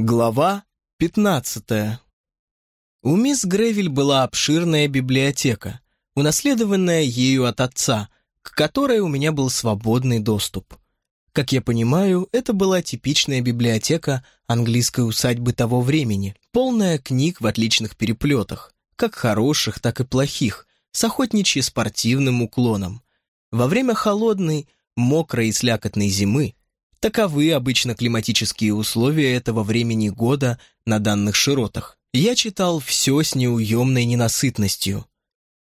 Глава 15 У мисс Гревель была обширная библиотека, унаследованная ею от отца, к которой у меня был свободный доступ. Как я понимаю, это была типичная библиотека английской усадьбы того времени, полная книг в отличных переплетах, как хороших, так и плохих, с охотничьи-спортивным уклоном. Во время холодной, мокрой и слякотной зимы Таковы обычно климатические условия этого времени года на данных широтах. Я читал все с неуемной ненасытностью.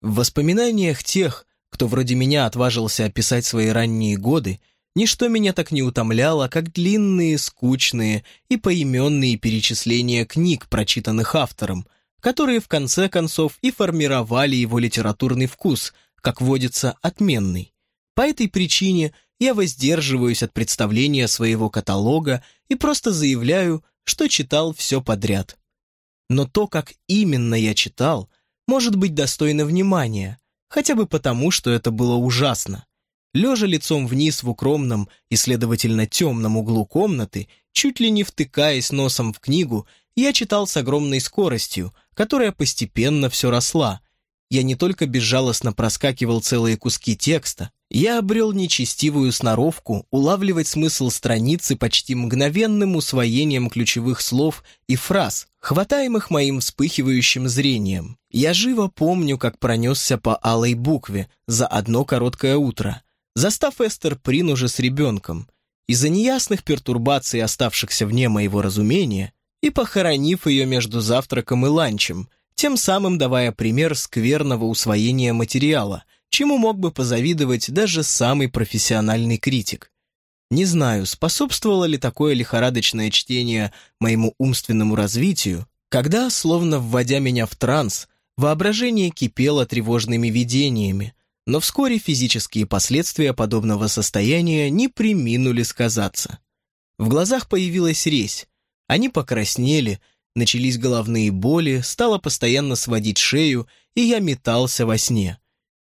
В воспоминаниях тех, кто вроде меня отважился описать свои ранние годы, ничто меня так не утомляло, как длинные, скучные и поименные перечисления книг, прочитанных автором, которые в конце концов и формировали его литературный вкус, как водится, отменный. По этой причине я воздерживаюсь от представления своего каталога и просто заявляю, что читал все подряд. Но то, как именно я читал, может быть достойно внимания, хотя бы потому, что это было ужасно. Лежа лицом вниз в укромном и, следовательно, темном углу комнаты, чуть ли не втыкаясь носом в книгу, я читал с огромной скоростью, которая постепенно все росла. Я не только безжалостно проскакивал целые куски текста, я обрел нечестивую сноровку улавливать смысл страницы почти мгновенным усвоением ключевых слов и фраз, хватаемых моим вспыхивающим зрением. Я живо помню, как пронесся по алой букве за одно короткое утро, застав Эстер Прин уже с ребенком. Из-за неясных пертурбаций, оставшихся вне моего разумения, и похоронив ее между завтраком и ланчем, тем самым давая пример скверного усвоения материала – чему мог бы позавидовать даже самый профессиональный критик. Не знаю, способствовало ли такое лихорадочное чтение моему умственному развитию, когда, словно вводя меня в транс, воображение кипело тревожными видениями, но вскоре физические последствия подобного состояния не приминули сказаться. В глазах появилась резь, они покраснели, начались головные боли, стало постоянно сводить шею, и я метался во сне.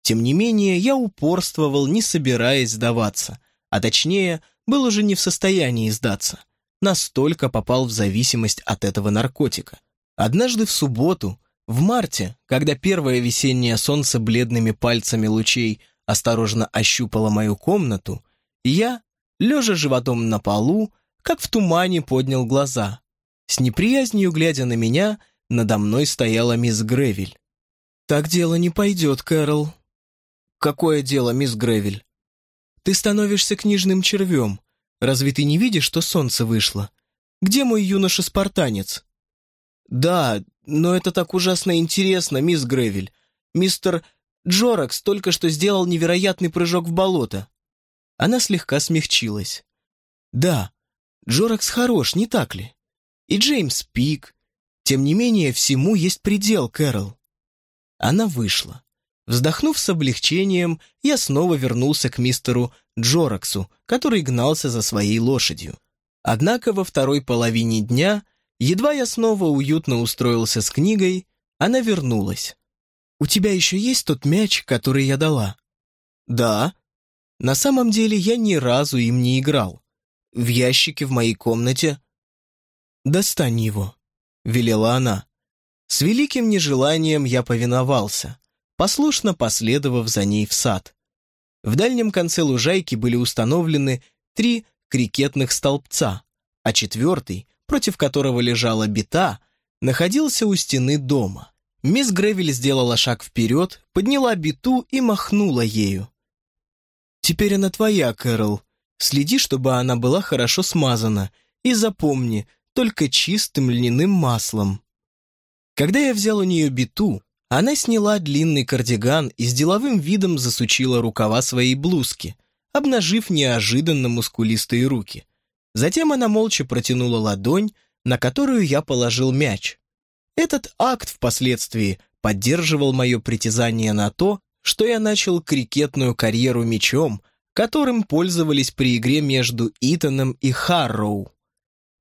Тем не менее, я упорствовал, не собираясь сдаваться, а точнее, был уже не в состоянии сдаться. Настолько попал в зависимость от этого наркотика. Однажды в субботу, в марте, когда первое весеннее солнце бледными пальцами лучей осторожно ощупало мою комнату, я, лежа животом на полу, как в тумане поднял глаза. С неприязнью глядя на меня, надо мной стояла мисс Гревель. «Так дело не пойдет, Кэрол», «Какое дело, мисс Гревель?» «Ты становишься книжным червем. Разве ты не видишь, что солнце вышло? Где мой юноша-спартанец?» «Да, но это так ужасно интересно, мисс Гревель. Мистер Джоракс только что сделал невероятный прыжок в болото». Она слегка смягчилась. «Да, Джоракс хорош, не так ли? И Джеймс Пик. Тем не менее, всему есть предел, Кэрол». Она вышла. Вздохнув с облегчением, я снова вернулся к мистеру Джораксу, который гнался за своей лошадью. Однако во второй половине дня, едва я снова уютно устроился с книгой, она вернулась. «У тебя еще есть тот мяч, который я дала?» «Да». На самом деле я ни разу им не играл. В ящике в моей комнате. «Достань его», — велела она. С великим нежеланием я повиновался послушно последовав за ней в сад. В дальнем конце лужайки были установлены три крикетных столбца, а четвертый, против которого лежала бита, находился у стены дома. Мисс Гревель сделала шаг вперед, подняла биту и махнула ею. «Теперь она твоя, Кэрол. Следи, чтобы она была хорошо смазана, и запомни, только чистым льняным маслом». Когда я взял у нее биту, она сняла длинный кардиган и с деловым видом засучила рукава своей блузки, обнажив неожиданно мускулистые руки. Затем она молча протянула ладонь, на которую я положил мяч. Этот акт впоследствии поддерживал мое притязание на то, что я начал крикетную карьеру мячом, которым пользовались при игре между Итаном и Харроу.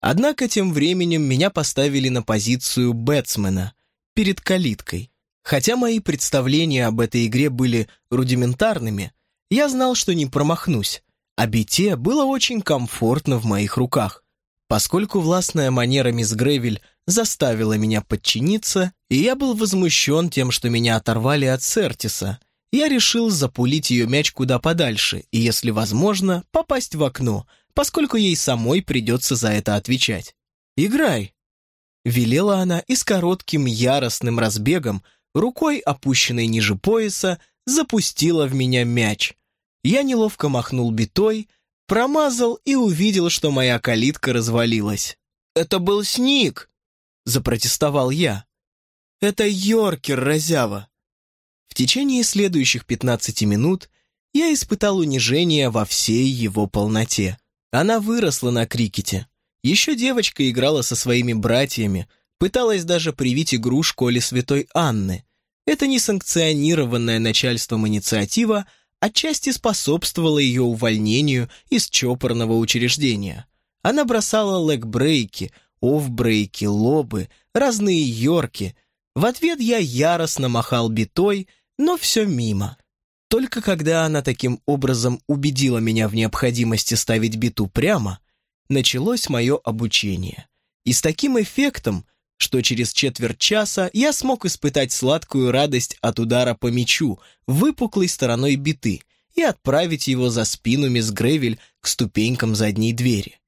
Однако тем временем меня поставили на позицию бэтсмена перед калиткой. Хотя мои представления об этой игре были рудиментарными, я знал, что не промахнусь, а бите было очень комфортно в моих руках. Поскольку властная манера мисс Гревель заставила меня подчиниться, и я был возмущен тем, что меня оторвали от Сертиса, я решил запулить ее мяч куда подальше и, если возможно, попасть в окно, поскольку ей самой придется за это отвечать. «Играй!» Велела она и с коротким яростным разбегом, рукой, опущенной ниже пояса, запустила в меня мяч. Я неловко махнул битой, промазал и увидел, что моя калитка развалилась. «Это был сник!» — запротестовал я. «Это Йоркер, разява!» В течение следующих 15 минут я испытал унижение во всей его полноте. Она выросла на крикете. Еще девочка играла со своими братьями, пыталась даже привить игру школе Святой Анны. Это несанкционированная начальством инициатива отчасти способствовала ее увольнению из чопорного учреждения. Она бросала лэг-брейки, лобы, разные йорки. В ответ я яростно махал битой, но все мимо. Только когда она таким образом убедила меня в необходимости ставить биту прямо, началось мое обучение. И с таким эффектом, что через четверть часа я смог испытать сладкую радость от удара по мячу выпуклой стороной биты и отправить его за спину мисс Гревель к ступенькам задней двери.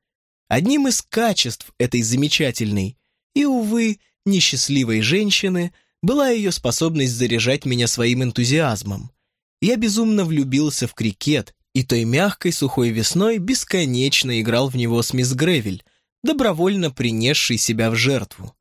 Одним из качеств этой замечательной и, увы, несчастливой женщины была ее способность заряжать меня своим энтузиазмом. Я безумно влюбился в крикет и той мягкой сухой весной бесконечно играл в него с мисс Гревель, добровольно принесшей себя в жертву.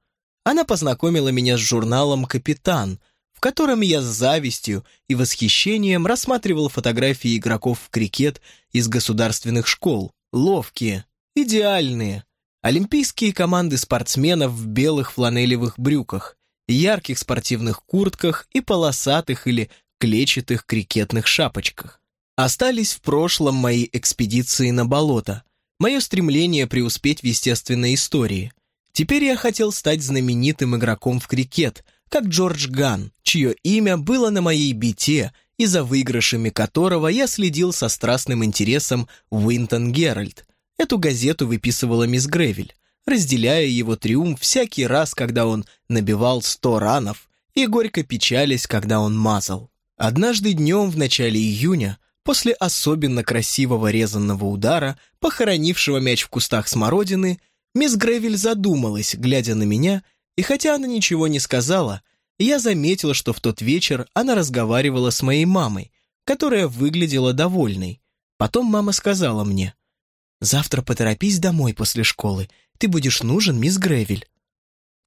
Она познакомила меня с журналом «Капитан», в котором я с завистью и восхищением рассматривал фотографии игроков в крикет из государственных школ. Ловкие, идеальные. Олимпийские команды спортсменов в белых фланелевых брюках, ярких спортивных куртках и полосатых или клетчатых крикетных шапочках. Остались в прошлом мои экспедиции на болото, мое стремление преуспеть в естественной истории. Теперь я хотел стать знаменитым игроком в крикет, как Джордж Ган, чье имя было на моей бите и за выигрышами которого я следил со страстным интересом Уинтон Геральт. Эту газету выписывала мисс Гревель, разделяя его триумф всякий раз, когда он набивал сто ранов, и горько печались, когда он мазал. Однажды днем в начале июня После особенно красивого резанного удара, похоронившего мяч в кустах смородины, мисс Гревель задумалась, глядя на меня, и хотя она ничего не сказала, я заметил, что в тот вечер она разговаривала с моей мамой, которая выглядела довольной. Потом мама сказала мне, «Завтра поторопись домой после школы, ты будешь нужен, мисс Гревель».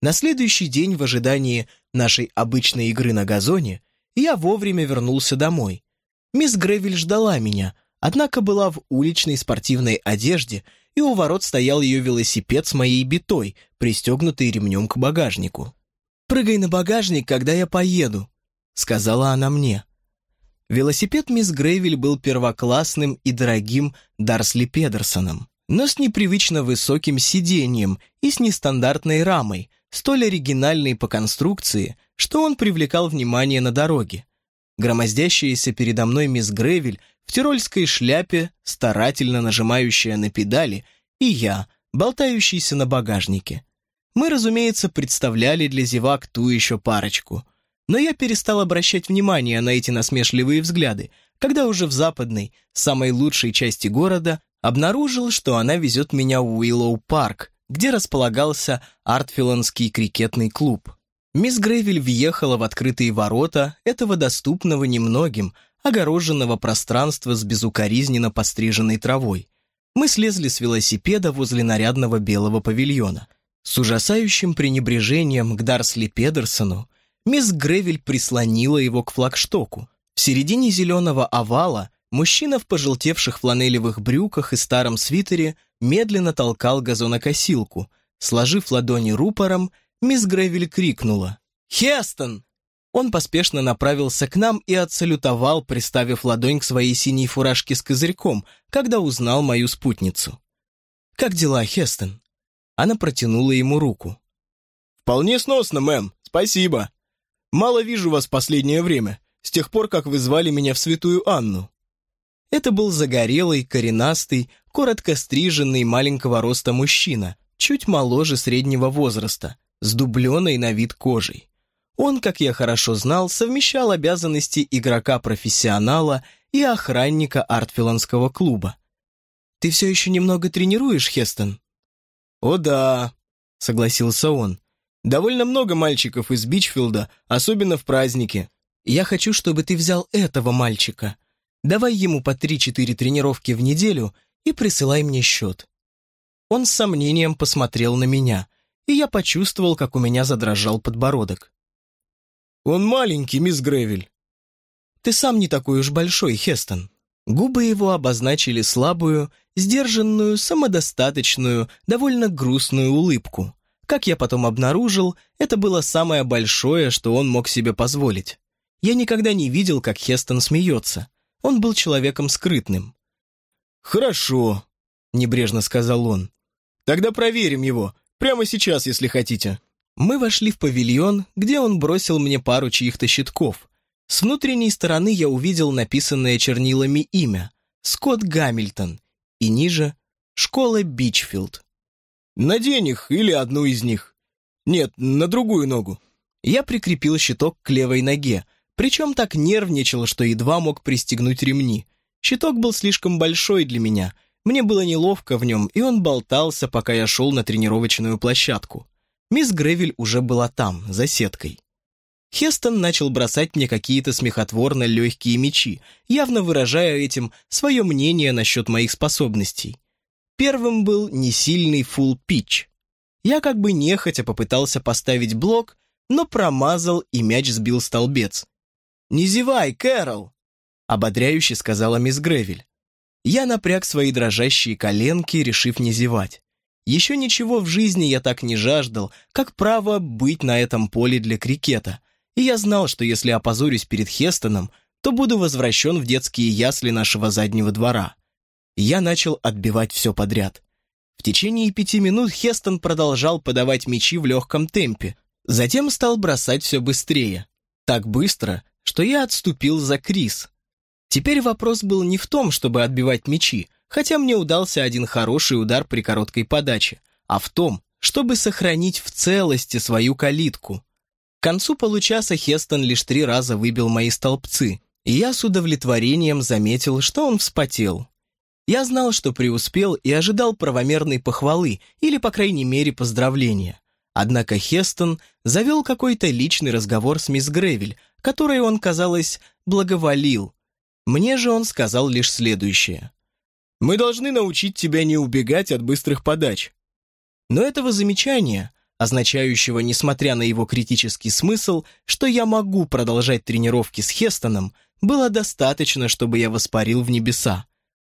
На следующий день в ожидании нашей обычной игры на газоне я вовремя вернулся домой, Мисс Гревель ждала меня, однако была в уличной спортивной одежде, и у ворот стоял ее велосипед с моей битой, пристегнутый ремнем к багажнику. «Прыгай на багажник, когда я поеду», — сказала она мне. Велосипед мисс Грейвель был первоклассным и дорогим Дарсли Педерсоном, но с непривычно высоким сиденьем и с нестандартной рамой, столь оригинальной по конструкции, что он привлекал внимание на дороге громоздящаяся передо мной мисс Гревель в тирольской шляпе, старательно нажимающая на педали, и я, болтающийся на багажнике. Мы, разумеется, представляли для зевак ту еще парочку. Но я перестал обращать внимание на эти насмешливые взгляды, когда уже в западной, самой лучшей части города, обнаружил, что она везет меня в Уиллоу-парк, где располагался Артфиландский крикетный клуб. Мисс Грейвель въехала в открытые ворота этого доступного немногим, огороженного пространства с безукоризненно постриженной травой. Мы слезли с велосипеда возле нарядного белого павильона. С ужасающим пренебрежением к Дарсли Педерсону мисс Гревель прислонила его к флагштоку. В середине зеленого овала мужчина в пожелтевших фланелевых брюках и старом свитере медленно толкал газонокосилку, сложив ладони рупором Мисс Гревель крикнула «Хестон!». Он поспешно направился к нам и отсалютовал, приставив ладонь к своей синей фуражке с козырьком, когда узнал мою спутницу. «Как дела, Хестон?» Она протянула ему руку. «Вполне сносно, мэм, спасибо. Мало вижу вас в последнее время, с тех пор, как вы звали меня в Святую Анну». Это был загорелый, коренастый, коротко стриженный маленького роста мужчина, чуть моложе среднего возраста, с дубленой на вид кожей. Он, как я хорошо знал, совмещал обязанности игрока-профессионала и охранника Артфиланского клуба. «Ты все еще немного тренируешь, Хестон?» «О да», — согласился он. «Довольно много мальчиков из Бичфилда, особенно в праздники. Я хочу, чтобы ты взял этого мальчика. Давай ему по три-четыре тренировки в неделю и присылай мне счет». Он с сомнением посмотрел на меня, и я почувствовал, как у меня задрожал подбородок. «Он маленький, мисс Гревель». «Ты сам не такой уж большой, Хестон». Губы его обозначили слабую, сдержанную, самодостаточную, довольно грустную улыбку. Как я потом обнаружил, это было самое большое, что он мог себе позволить. Я никогда не видел, как Хестон смеется. Он был человеком скрытным. «Хорошо», — небрежно сказал он. «Тогда проверим его. Прямо сейчас, если хотите». Мы вошли в павильон, где он бросил мне пару чьих-то щитков. С внутренней стороны я увидел написанное чернилами имя — Скотт Гамильтон, и ниже — школа Бичфилд. «Надень их или одну из них. Нет, на другую ногу». Я прикрепил щиток к левой ноге, причем так нервничал, что едва мог пристегнуть ремни. Щиток был слишком большой для меня, мне было неловко в нем, и он болтался, пока я шел на тренировочную площадку. Мисс Гревель уже была там, за сеткой. Хестон начал бросать мне какие-то смехотворно легкие мечи, явно выражая этим свое мнение насчет моих способностей. Первым был несильный фулл пич. Я как бы нехотя попытался поставить блок, но промазал, и мяч сбил столбец. «Не зевай, Кэрол!» — ободряюще сказала мисс Гревель. Я напряг свои дрожащие коленки, решив не зевать. Еще ничего в жизни я так не жаждал, как право быть на этом поле для крикета, и я знал, что если опозорюсь перед Хестоном, то буду возвращен в детские ясли нашего заднего двора. Я начал отбивать все подряд. В течение пяти минут Хестон продолжал подавать мячи в легком темпе, затем стал бросать все быстрее. Так быстро, что я отступил за Крис. Теперь вопрос был не в том, чтобы отбивать мячи, хотя мне удался один хороший удар при короткой подаче, а в том, чтобы сохранить в целости свою калитку. К концу получаса Хестон лишь три раза выбил мои столбцы, и я с удовлетворением заметил, что он вспотел. Я знал, что преуспел и ожидал правомерной похвалы или, по крайней мере, поздравления. Однако Хестон завел какой-то личный разговор с мисс Гревель, который он, казалось, благоволил. Мне же он сказал лишь следующее. «Мы должны научить тебя не убегать от быстрых подач». Но этого замечания означающего, несмотря на его критический смысл, что я могу продолжать тренировки с Хестоном, было достаточно, чтобы я воспарил в небеса.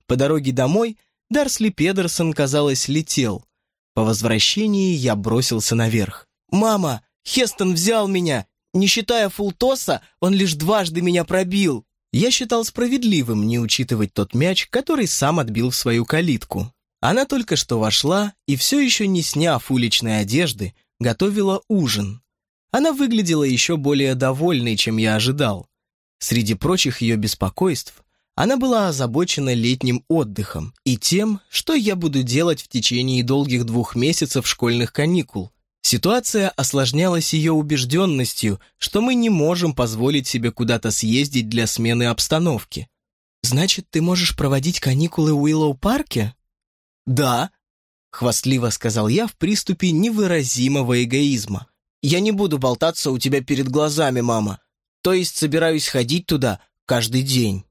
По дороге домой Дарсли Педерсон, казалось, летел. По возвращении я бросился наверх. «Мама, Хестон взял меня! Не считая фултоса, он лишь дважды меня пробил!» Я считал справедливым не учитывать тот мяч, который сам отбил в свою калитку. Она только что вошла и, все еще не сняв уличной одежды, готовила ужин. Она выглядела еще более довольной, чем я ожидал. Среди прочих ее беспокойств она была озабочена летним отдыхом и тем, что я буду делать в течение долгих двух месяцев школьных каникул. Ситуация осложнялась ее убежденностью, что мы не можем позволить себе куда-то съездить для смены обстановки. «Значит, ты можешь проводить каникулы в Уиллоу-парке?» «Да», — хвастливо сказал я в приступе невыразимого эгоизма. «Я не буду болтаться у тебя перед глазами, мама. То есть собираюсь ходить туда каждый день».